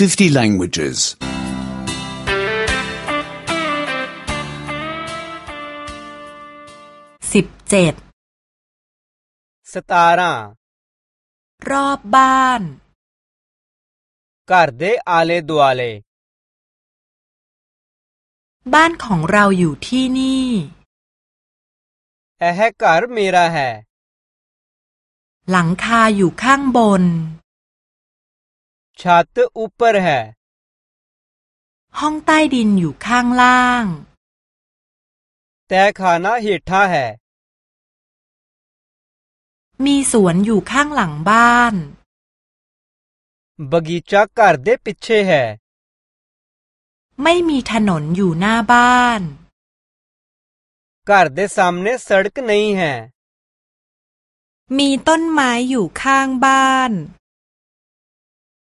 50 languages. สิบเจ็ด सतारा รอบบ้านการเด दे आले दुआले บ้านของเราอยู่ที่นี่เฮเฮคาร์มีราเฮหลังคาอยู่ข้างบน ชั้น छत ऊपर है ห้องใต้ดินอยู่ข้างล่าง แต่ข้านาเหฮท่าแหมีสวนอยู่ข้างหลังบ้านบกี बगीचा घर दे पीछे है ไม่มีถนนอยู่หน้าบ้านกา घर दे सामने सड़क नहीं है มีต้นไม้อยู่ข้างบ้าน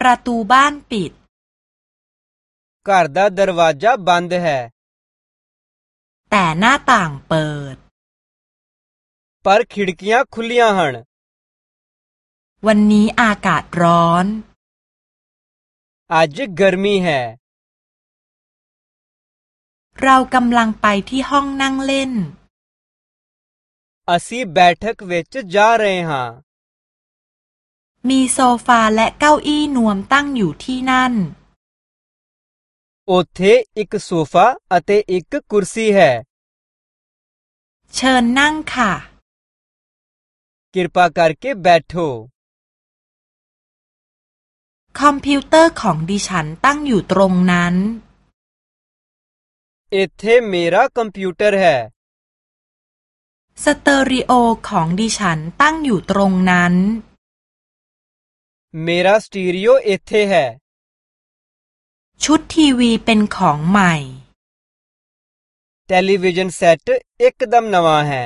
ประตูบ้านปิดกาดา दा दरवाजा बंद है แต่หน้าต่างเปิด पर खिड़कियां खुलियां हन วันนี้อากาศร้อนอา गर्मी है เรากำลังไปที่ห้องนั่งเล่น असी बैठक विच जा रहे हां มีโซฟาและเก้าอี้นวมตั้งอยู่ที่นั่น ਉੱਥੇ ਇੱਕ ਸੋਫਾ ਅਤੇ ਇੱਕ ਕੁਰਸੀ ਹੈ เชิญนั่งค่ะ ਕਿਰਪਾ ਕਰਕੇ ਬੈਠੋ คอมพิวเตอร์ของดิฉันตั้งอยู่ตรงนั้น ਇੱਥੇ ਮੇਰਾ ਕੰਪਿਊਟਰ ਹੈ สเตอริโอของดิฉันตั้งอยู่ตรงนั้น मेरा स्टीरियो इथे है। ชุดทีวีเป็นของใหม่ टेलीविज़न सेट एकदम नवा है।